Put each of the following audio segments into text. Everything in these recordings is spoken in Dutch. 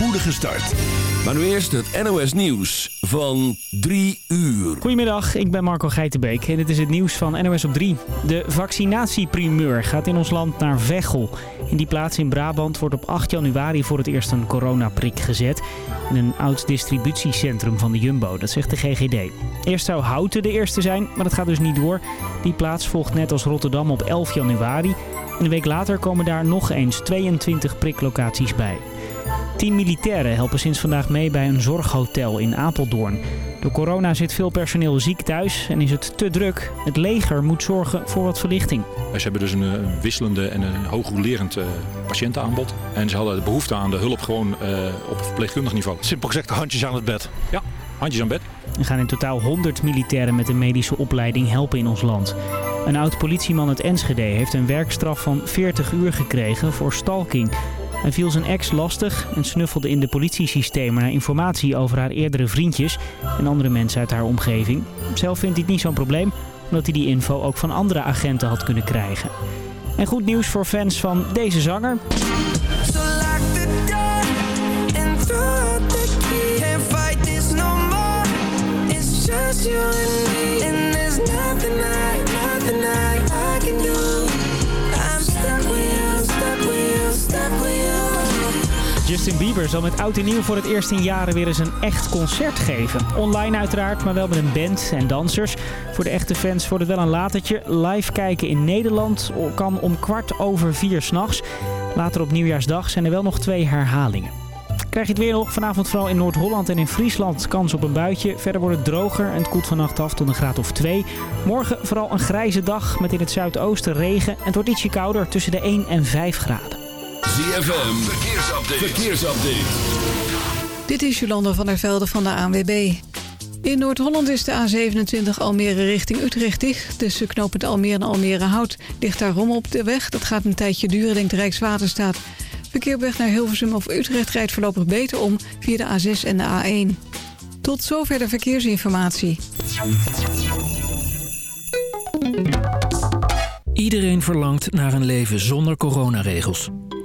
spoedige start. Maar nu eerst het NOS Nieuws van 3 uur. Goedemiddag, ik ben Marco Geitenbeek en dit is het nieuws van NOS op 3. De vaccinatieprimeur gaat in ons land naar Veghel. In die plaats in Brabant wordt op 8 januari voor het eerst een coronaprik gezet. In een oud distributiecentrum van de Jumbo, dat zegt de GGD. Eerst zou Houten de eerste zijn, maar dat gaat dus niet door. Die plaats volgt net als Rotterdam op 11 januari. En een week later komen daar nog eens 22 priklocaties bij. Tien militairen helpen sinds vandaag mee bij een zorghotel in Apeldoorn. Door corona zit veel personeel ziek thuis en is het te druk. Het leger moet zorgen voor wat verlichting. Ze hebben dus een, een wisselende en een hoogroulerend uh, patiëntenaanbod. En ze hadden de behoefte aan de hulp gewoon uh, op verpleegkundig niveau. Simpel gezegd, handjes aan het bed. Ja, handjes aan bed. Er gaan in totaal 100 militairen met een medische opleiding helpen in ons land. Een oud politieman uit Enschede heeft een werkstraf van 40 uur gekregen voor stalking. Hij viel zijn ex lastig en snuffelde in de politiesystemen naar informatie over haar eerdere vriendjes en andere mensen uit haar omgeving. Zelf vindt hij het niet zo'n probleem, omdat hij die info ook van andere agenten had kunnen krijgen. En goed nieuws voor fans van deze zanger. Justin Bieber zal met oud en nieuw voor het eerst in jaren weer eens een echt concert geven. Online uiteraard, maar wel met een band en dansers. Voor de echte fans wordt het wel een latertje. Live kijken in Nederland kan om kwart over vier s'nachts. Later op nieuwjaarsdag zijn er wel nog twee herhalingen. Krijg je het weer nog? Vanavond vooral in Noord-Holland en in Friesland kans op een buitje. Verder wordt het droger en het koelt vannacht af tot een graad of 2. Morgen vooral een grijze dag met in het zuidoosten regen. En het wordt ietsje kouder tussen de 1 en 5 graden. ZFM, verkeersupdate. verkeersupdate. Dit is Jolanda van der Velde van de ANWB. In Noord-Holland is de A27 Almere richting Utrecht dicht. Tussen knooppunt Almere en Almere Hout ligt daar rom op de weg. Dat gaat een tijdje duren, denkt de Rijkswaterstaat. Verkeer op weg naar Hilversum of Utrecht rijdt voorlopig beter om via de A6 en de A1. Tot zover de verkeersinformatie. Iedereen verlangt naar een leven zonder coronaregels.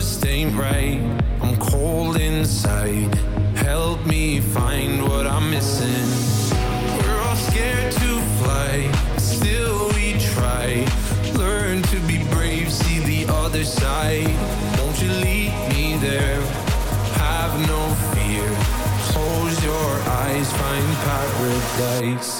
just ain't right. I'm cold inside. Help me find what I'm missing. We're all scared to fly, still we try. Learn to be brave, see the other side. Won't you lead me there? Have no fear. Close your eyes, find paradise.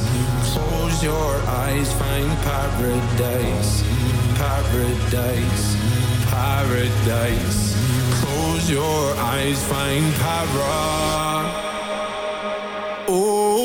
Close your eyes, find paradise, paradise, paradise. Close your eyes, find para. Oh.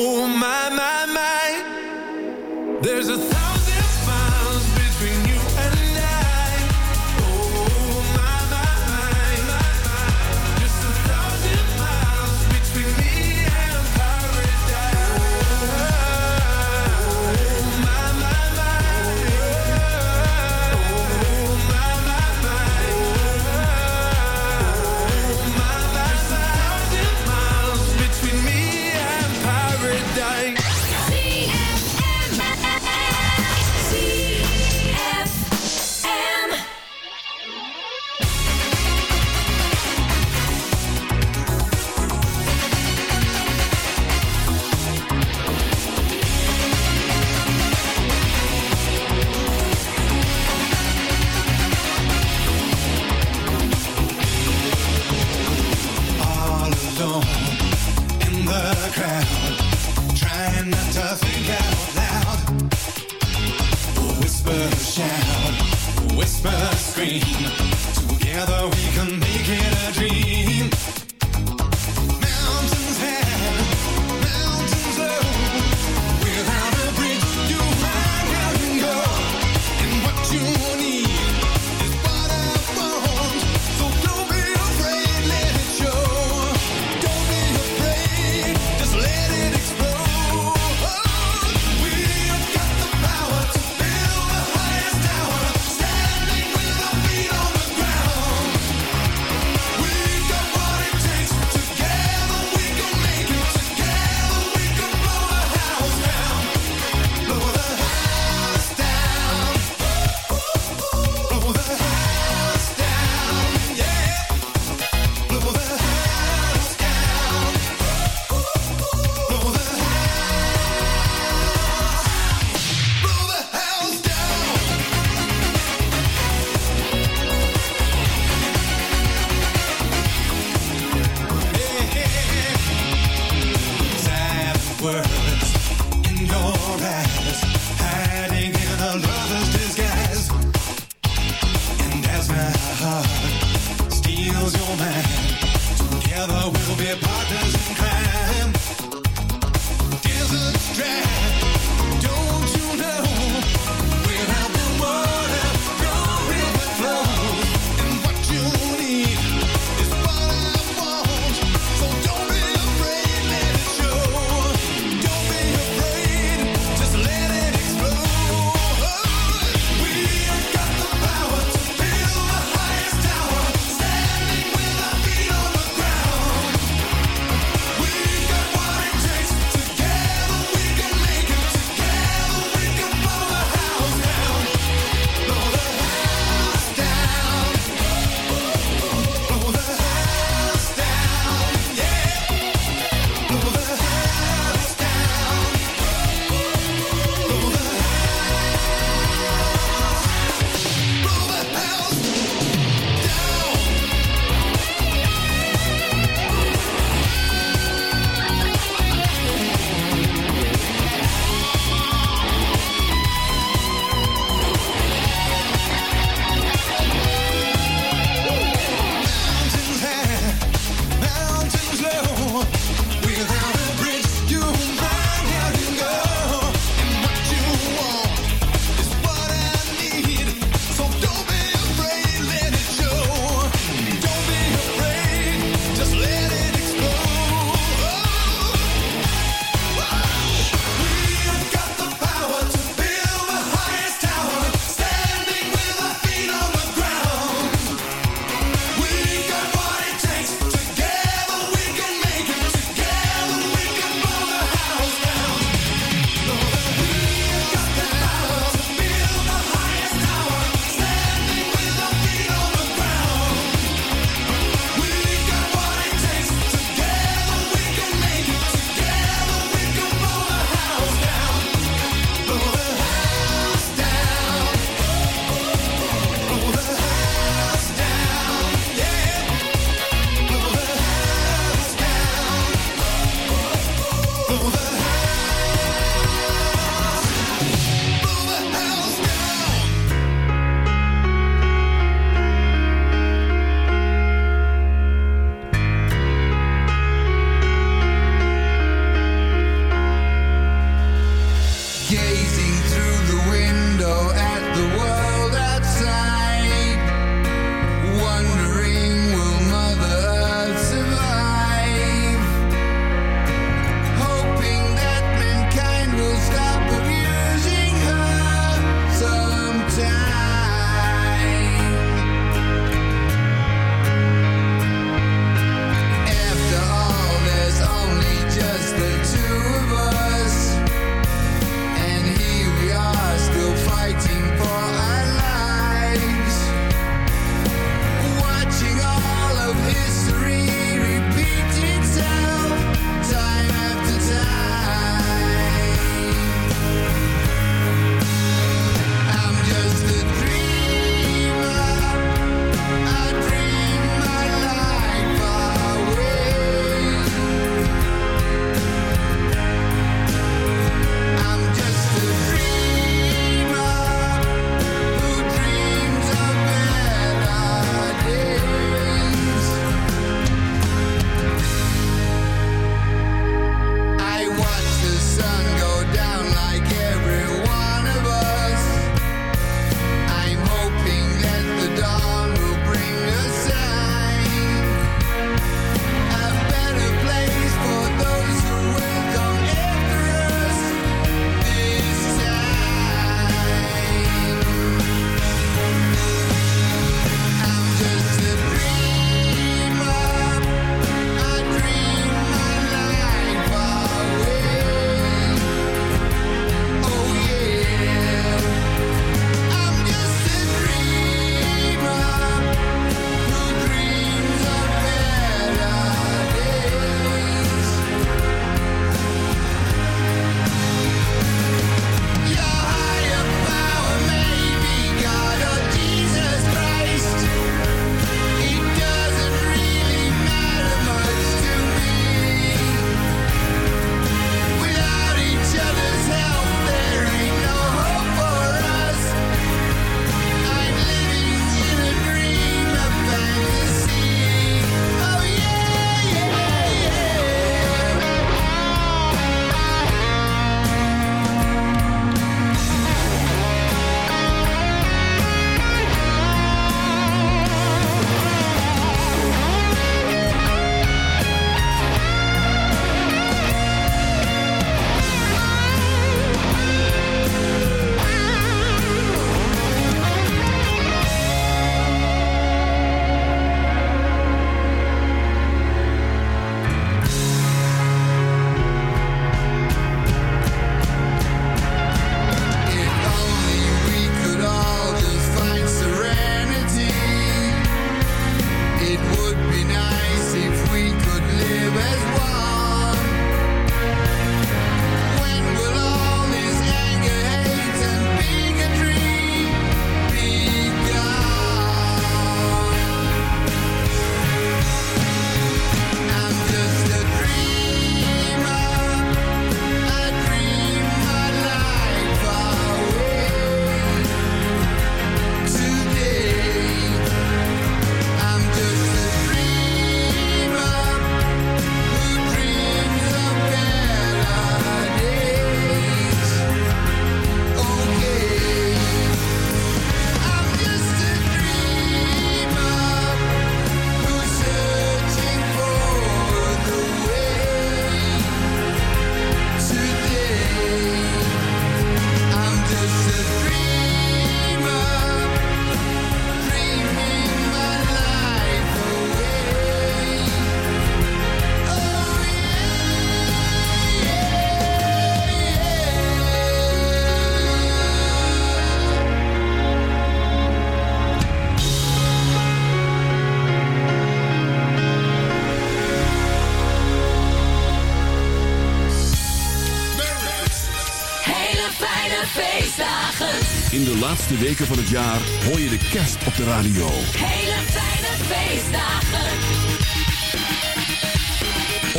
de laatste weken van het jaar hoor je de kerst op de radio. Hele fijne feestdagen.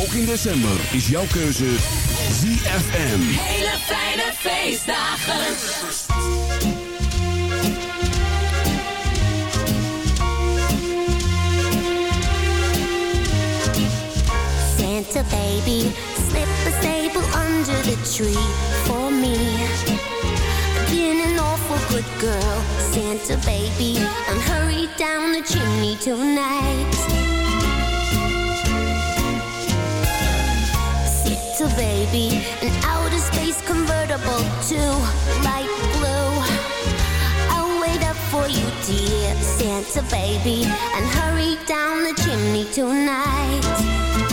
Ook in december is jouw keuze ZFM. Hele fijne feestdagen. Santa baby, slip a stable under the tree for me. awful good girl, Santa baby, and hurry down the chimney tonight. Santa baby, an outer space convertible to light blue. I'll wait up for you, dear Santa baby, and hurry down the chimney tonight.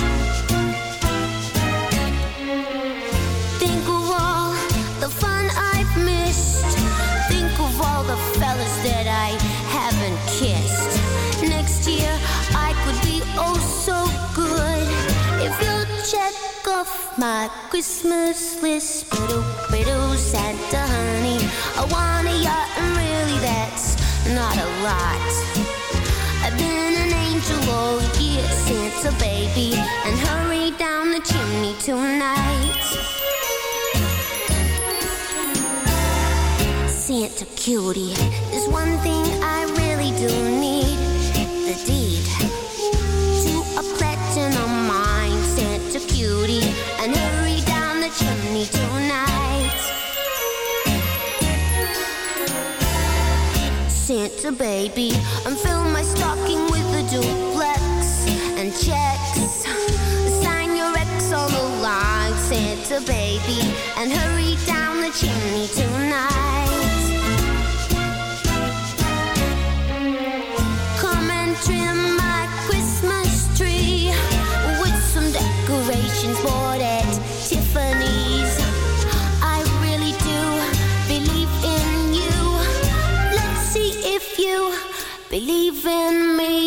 My Christmas list, biddle, biddle, Santa, honey. I want a yacht, and really that's not a lot. I've been an angel all year, Santa baby, and hurry down the chimney tonight. Santa cutie, there's one thing I really do need. baby. I'm filling my stocking with a duplex and checks. Sign your ex on the line, Santa baby, and hurry down the chimney tonight.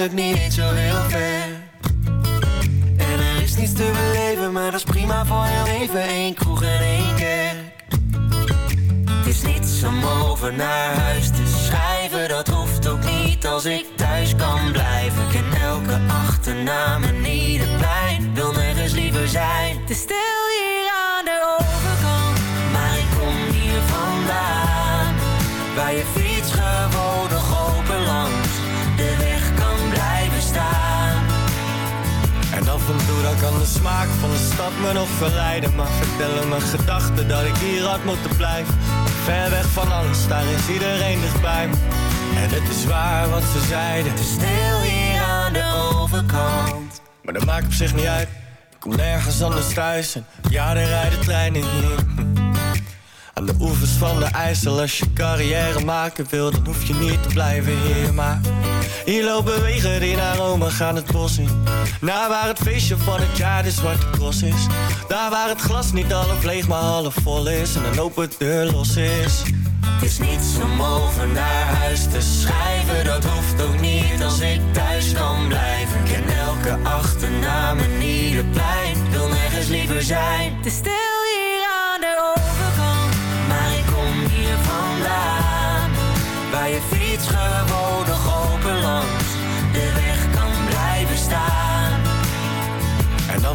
lukt niet eens aan de overkant. Maar dat maakt op zich niet uit. Ik kom nergens anders thuis en ja, er rijden treinen hier. Aan de oevers van de IJssel Als je carrière maken wil, dan hoef je niet te blijven hier Maar hier lopen wegen die naar Rome gaan het bos in. Naar waar het feestje van het jaar de zwarte cross is. Daar waar het glas niet half leeg maar half vol is En een open deur los is Het is niets om over naar huis te schrijven. Dat hoeft ook niet als ik thuis kan blijven. Ik ken elke achternaam en ieder plein. Wil nergens liever zijn. Is stil hier aan de overkant. Maar ik kom hier vandaan. Waar je fiets gewoon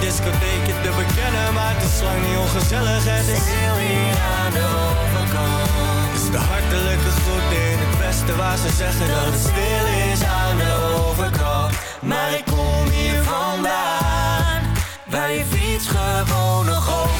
geen discotheekje te bekennen, maar het is lang niet ongezellig Het is, Stil hier aan de overkant. het is de hartelijk weten waar ze zeggen dat het stil is aan de overkant. Maar ik kom hier vandaan, waar je fiets gewoon nog.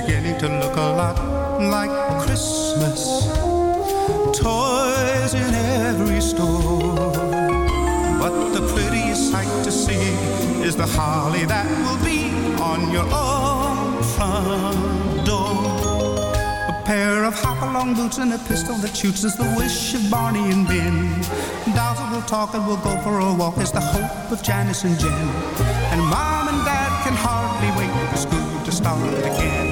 Beginning to look a lot like Christmas. Toys in every store. But the prettiest sight to see is the holly that will be on your own front door. A pair of hop-along boots and a pistol that shoots is the wish of Barney and Ben. That will talk and will go for a walk is the hope of Janice and Jen. And Mom and Dad can hardly wait for school to start again.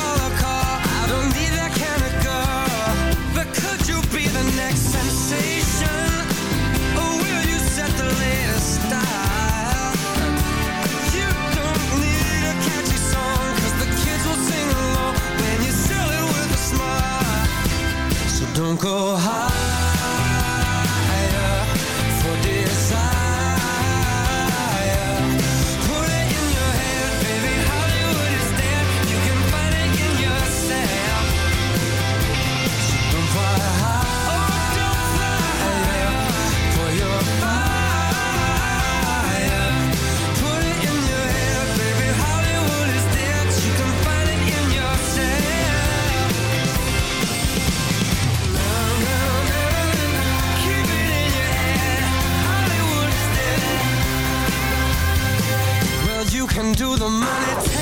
don't go high. can do the money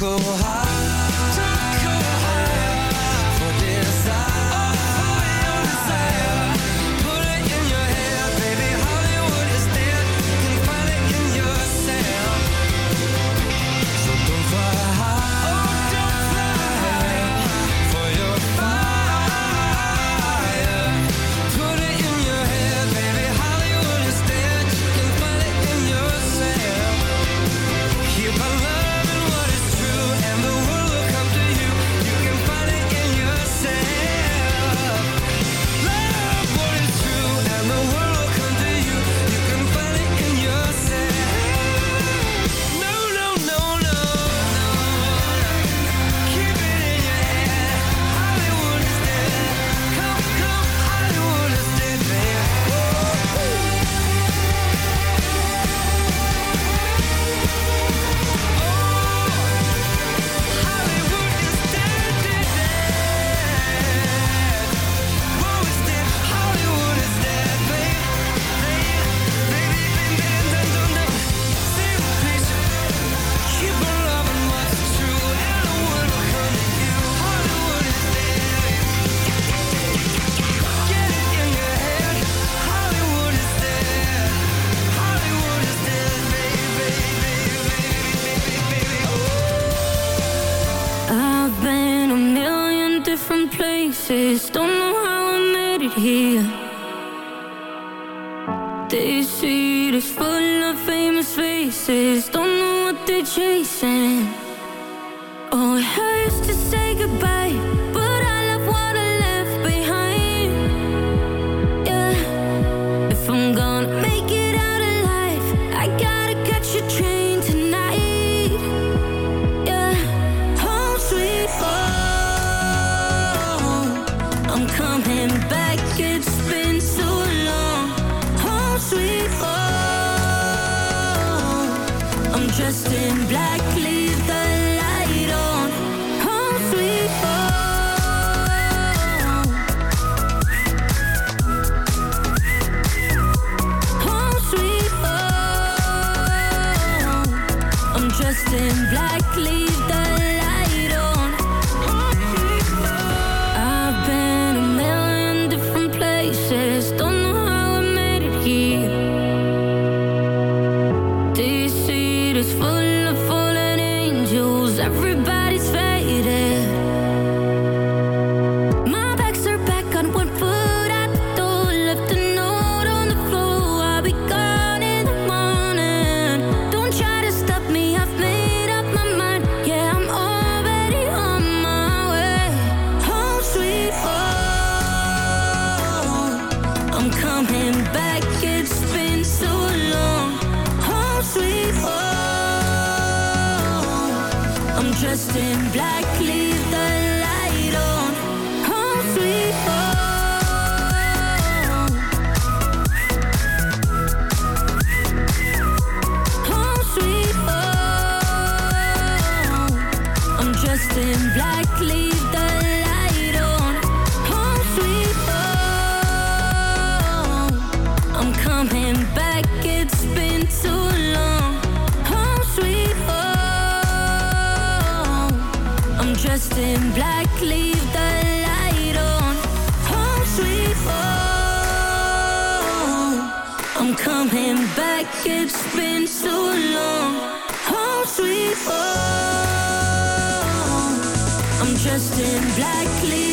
go high. don't know what they're chasing. I'm dressed in black, leave the in black, leave the light on. Home sweet home. I'm coming back, it's been so long. Home sweet home. I'm dressed in black, leave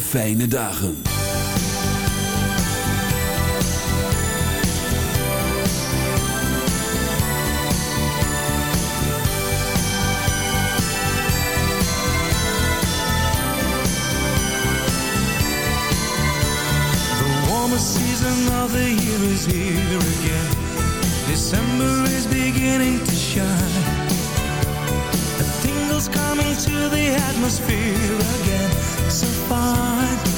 fijne dagen. de warme season of the year is here again December is beginning to shine coming to the atmosphere again. So fine.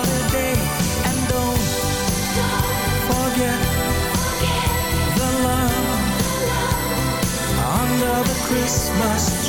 mas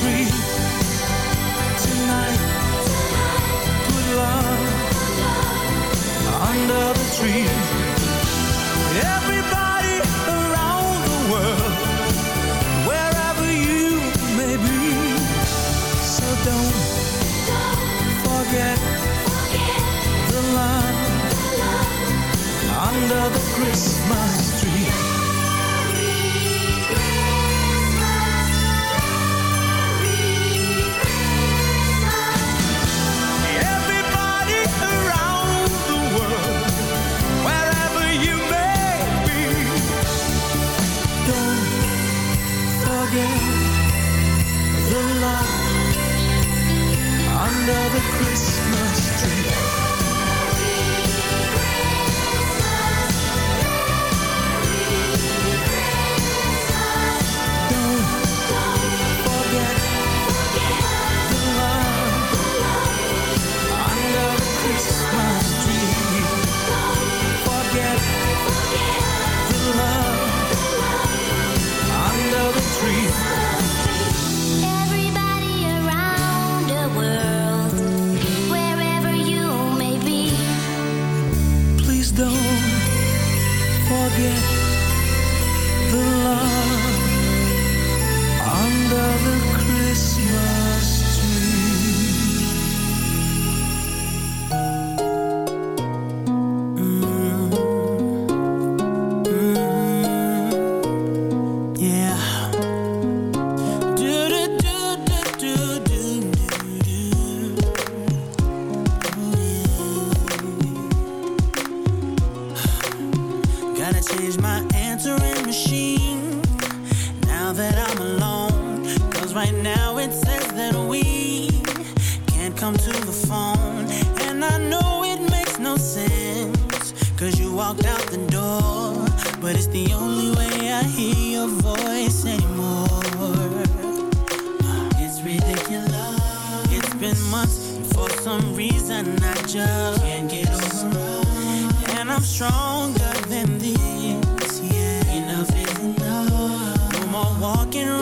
stronger than this. Yeah. Enough is enough. No more walking